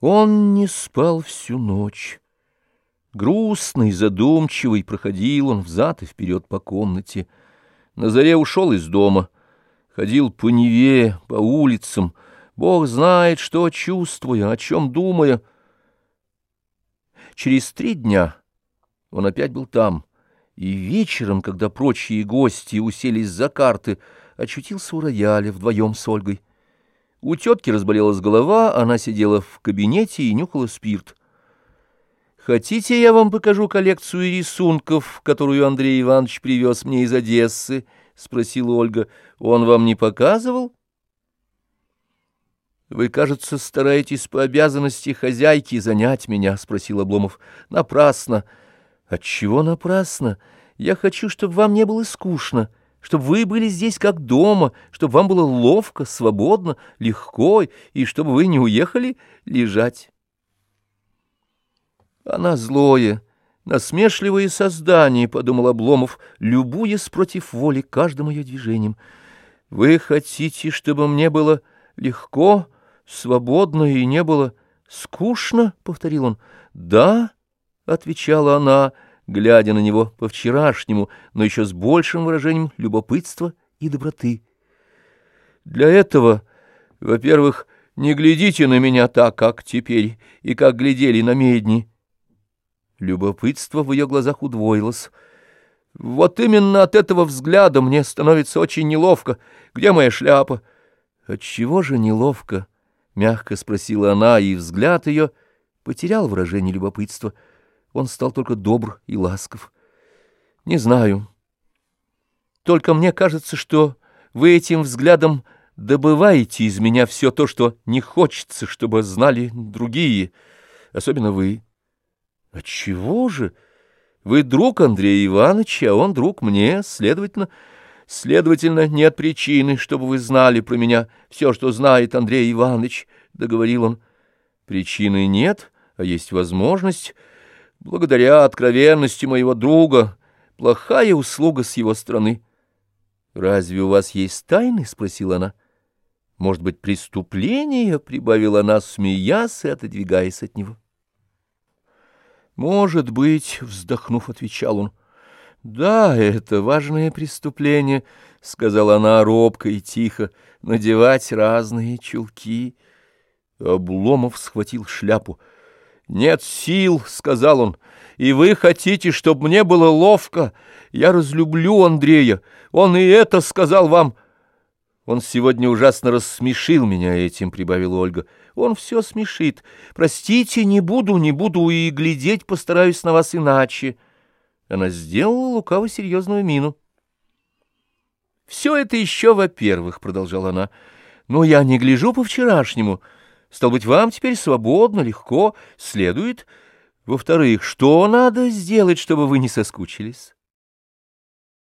Он не спал всю ночь. Грустный, задумчивый проходил он взад и вперед по комнате. На заре ушел из дома, ходил по Неве, по улицам, Бог знает, что чувствуя, о чем думая. Через три дня он опять был там, и вечером, когда прочие гости уселись за карты, очутился у рояля вдвоем с Ольгой. У тетки разболелась голова, она сидела в кабинете и нюхала спирт. «Хотите, я вам покажу коллекцию рисунков, которую Андрей Иванович привез мне из Одессы?» — спросила Ольга. «Он вам не показывал?» «Вы, кажется, стараетесь по обязанности хозяйки занять меня?» — спросил Обломов. «Напрасно». «Отчего напрасно? Я хочу, чтобы вам не было скучно» чтобы вы были здесь как дома, чтобы вам было ловко, свободно, легко, и чтобы вы не уехали лежать. Она злое, насмешливое создание, — подумал Обломов, любуясь против воли каждым ее движением. Вы хотите, чтобы мне было легко, свободно и не было скучно? — повторил он. — Да, — отвечала она, — глядя на него по-вчерашнему, но еще с большим выражением любопытства и доброты. Для этого, во-первых, не глядите на меня так, как теперь, и как глядели на медни. Любопытство в ее глазах удвоилось. Вот именно от этого взгляда мне становится очень неловко. Где моя шляпа? Отчего же неловко? — мягко спросила она, и взгляд ее потерял выражение любопытства — он стал только добр и ласков. Не знаю. Только мне кажется, что вы этим взглядом добываете из меня все то, что не хочется, чтобы знали другие, особенно вы. Отчего же? Вы друг Андрея Ивановича, а он друг мне, следовательно... Следовательно, нет причины, чтобы вы знали про меня все, что знает Андрей Иванович, — договорил он. Причины нет, а есть возможность благодаря откровенности моего друга, плохая услуга с его стороны. — Разве у вас есть тайны? — спросила она. — Может быть, преступление? — прибавила она, смеясь и отодвигаясь от него. — Может быть, — вздохнув, отвечал он. — Да, это важное преступление, — сказала она робко и тихо, — надевать разные чулки. Обломов схватил шляпу — «Нет сил», — сказал он, — «и вы хотите, чтобы мне было ловко? Я разлюблю Андрея. Он и это сказал вам». «Он сегодня ужасно рассмешил меня этим», — прибавила Ольга. «Он все смешит. Простите, не буду, не буду, и глядеть постараюсь на вас иначе». Она сделала лукаво серьезную мину. «Все это еще во-первых», — продолжала она, — «но я не гляжу по-вчерашнему». Стал быть, вам теперь свободно, легко, следует. Во-вторых, что надо сделать, чтобы вы не соскучились?